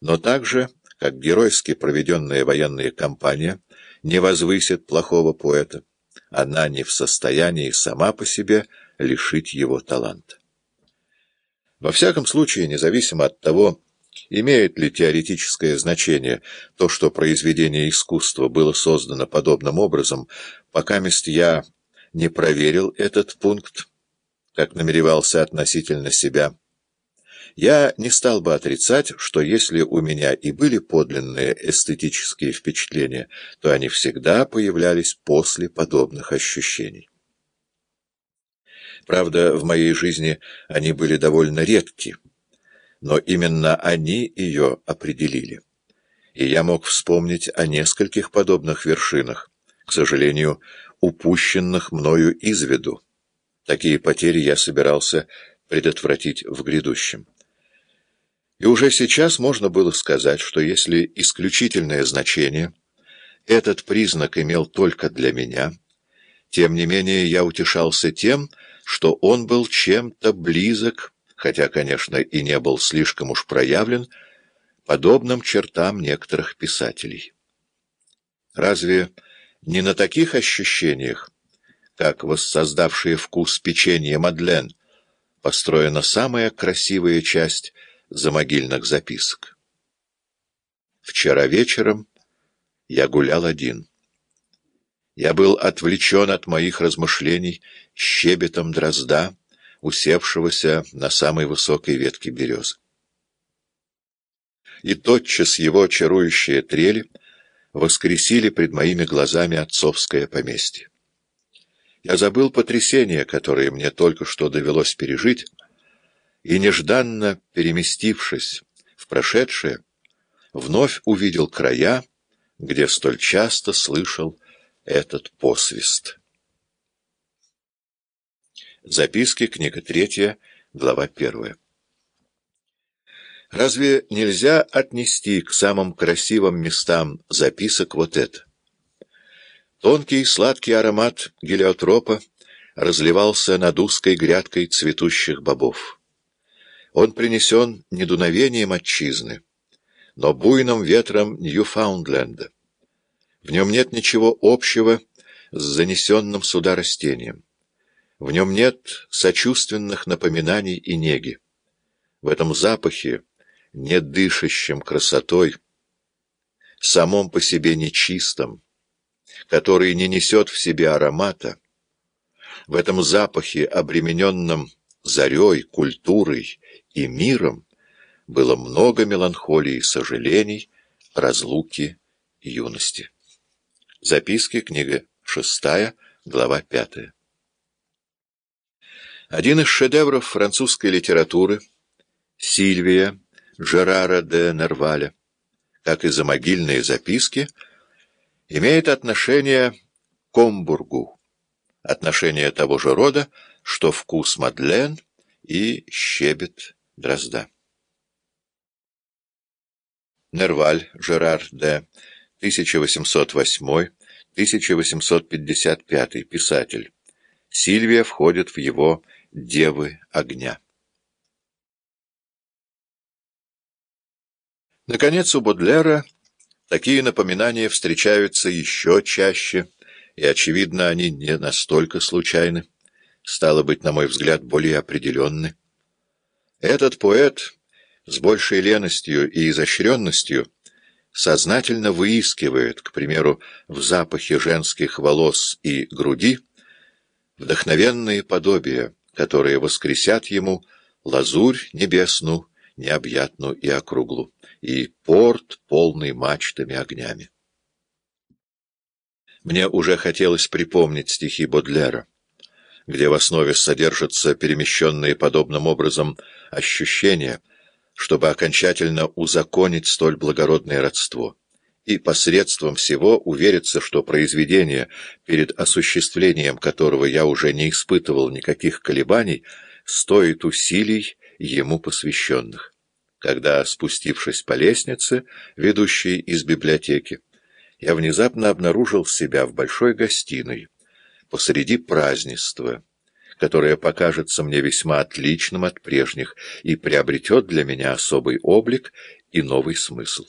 но также, как геройски проведенная военная кампания, не возвысит плохого поэта, она не в состоянии сама по себе лишить его таланта. Во всяком случае, независимо от того, имеет ли теоретическое значение то, что произведение искусства было создано подобным образом, пока мест я не проверил этот пункт, как намеревался относительно себя, я не стал бы отрицать, что если у меня и были подлинные эстетические впечатления, то они всегда появлялись после подобных ощущений. Правда, в моей жизни они были довольно редки, но именно они ее определили. И я мог вспомнить о нескольких подобных вершинах, к сожалению, упущенных мною из виду. Такие потери я собирался предотвратить в грядущем. И уже сейчас можно было сказать, что если исключительное значение этот признак имел только для меня, тем не менее я утешался тем, что он был чем-то близок, хотя, конечно, и не был слишком уж проявлен, подобным чертам некоторых писателей. Разве не на таких ощущениях, как воссоздавшие вкус печенья Мадлен, построена самая красивая часть замогильных записок. Вчера вечером я гулял один. Я был отвлечен от моих размышлений щебетом дрозда, усевшегося на самой высокой ветке березы. И тотчас его чарующие трели воскресили пред моими глазами отцовское поместье. Я забыл потрясение, которое мне только что довелось пережить, и, нежданно переместившись в прошедшее, вновь увидел края, где столь часто слышал этот посвист. Записки, книга третья, глава первая. Разве нельзя отнести к самым красивым местам записок вот это? Тонкий сладкий аромат гелиотропа разливался над узкой грядкой цветущих бобов. Он принесен не дуновением отчизны, но буйным ветром Ньюфаундленда. В нем нет ничего общего с занесенным сюда растением. В нем нет сочувственных напоминаний и неги. В этом запахе, не дышащем красотой, самом по себе нечистом, который не несет в себе аромата, в этом запахе, обремененном зарей, культурой и миром было много меланхолии, сожалений, разлуки юности. Записки, книга шестая, глава пятая. Один из шедевров французской литературы «Сильвия» Жерара де Нерваля, как и замогильные записки, имеет отношение к Комбургу, отношение того же рода, что вкус Мадлен и щебет Дрозда. Нерваль, Жерар Д. 1808-1855, писатель. Сильвия входит в его «Девы огня». Наконец, у Бодлера такие напоминания встречаются еще чаще, и, очевидно, они не настолько случайны, стало быть, на мой взгляд, более определенны. Этот поэт с большей леностью и изощренностью сознательно выискивает, к примеру, в запахе женских волос и груди, вдохновенные подобия, которые воскресят ему лазурь небесную, необъятну и округлу, и порт, полный мачтами огнями. Мне уже хотелось припомнить стихи Бодлера где в основе содержатся перемещенные подобным образом ощущения, чтобы окончательно узаконить столь благородное родство, и посредством всего увериться, что произведение, перед осуществлением которого я уже не испытывал никаких колебаний, стоит усилий ему посвященных. Когда, спустившись по лестнице, ведущей из библиотеки, я внезапно обнаружил себя в большой гостиной, посреди празднества, которое покажется мне весьма отличным от прежних и приобретет для меня особый облик и новый смысл.